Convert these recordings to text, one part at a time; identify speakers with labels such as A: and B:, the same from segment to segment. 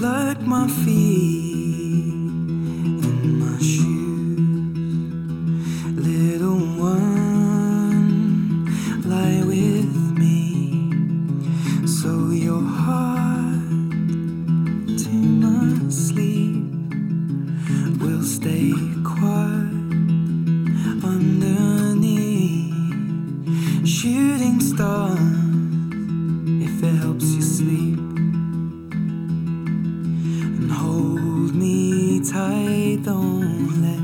A: like my feet and my shoes. Little one, lie with me so your heart to my sleep will stay quiet underneath shooting stars if it helps you sleep. Me tight, don't let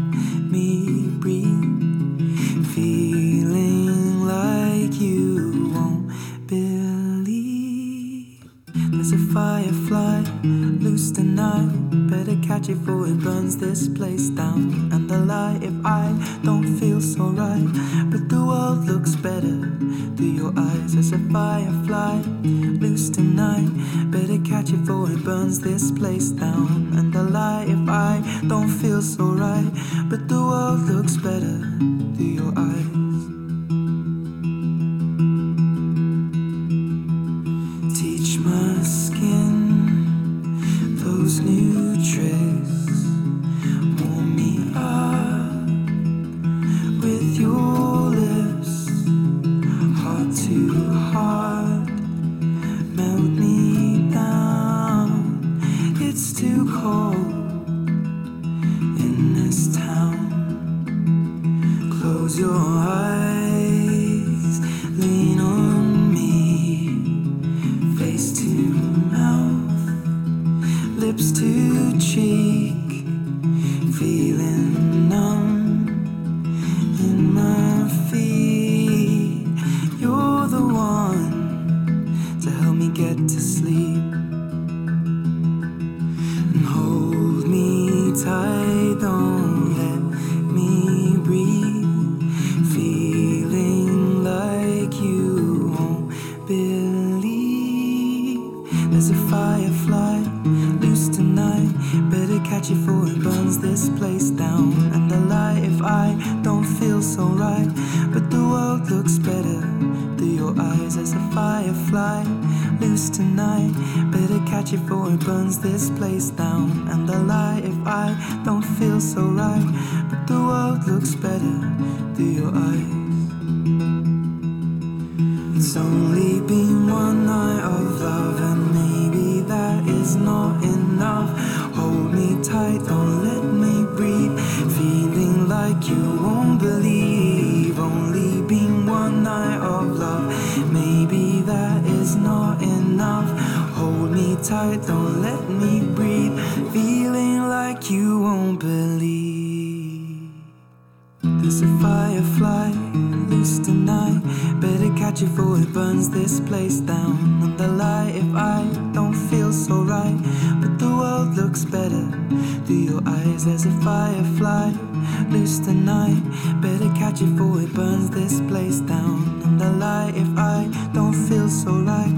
A: me breathe. Feeling like you won't believe. There's a firefly loose tonight. Better catch it before it burns this place down. And the light if I don't feel so right. World looks better through your eyes. as a firefly loose tonight. Better catch it before it burns this place down. And the light if I don't feel so right. But Close your eyes, lean on me, face to mouth, lips to cheek, feeling numb in my feet. You're the one to help me get to sleep and hold me tight. Don't Better catch it before it burns this place down. And the light if I don't feel so right. But the world looks better through your eyes. as a firefly loose tonight. Better catch it before it burns this place down. And the light if I don't feel so right. But the world looks better through your eyes. It's only been one night of love, and maybe that is not enough. Don't let me breathe. Feeling like you won't believe. Only been one night of love, maybe that is not enough. Hold me tight, don't let me breathe. Feeling like you won't believe. There's a firefly loose tonight. Better catch it before it burns this place down. And the light if I don't feel so right. But the world looks better there's a firefly loose tonight. Better catch it before it burns this place down. And the light, if I don't feel so right.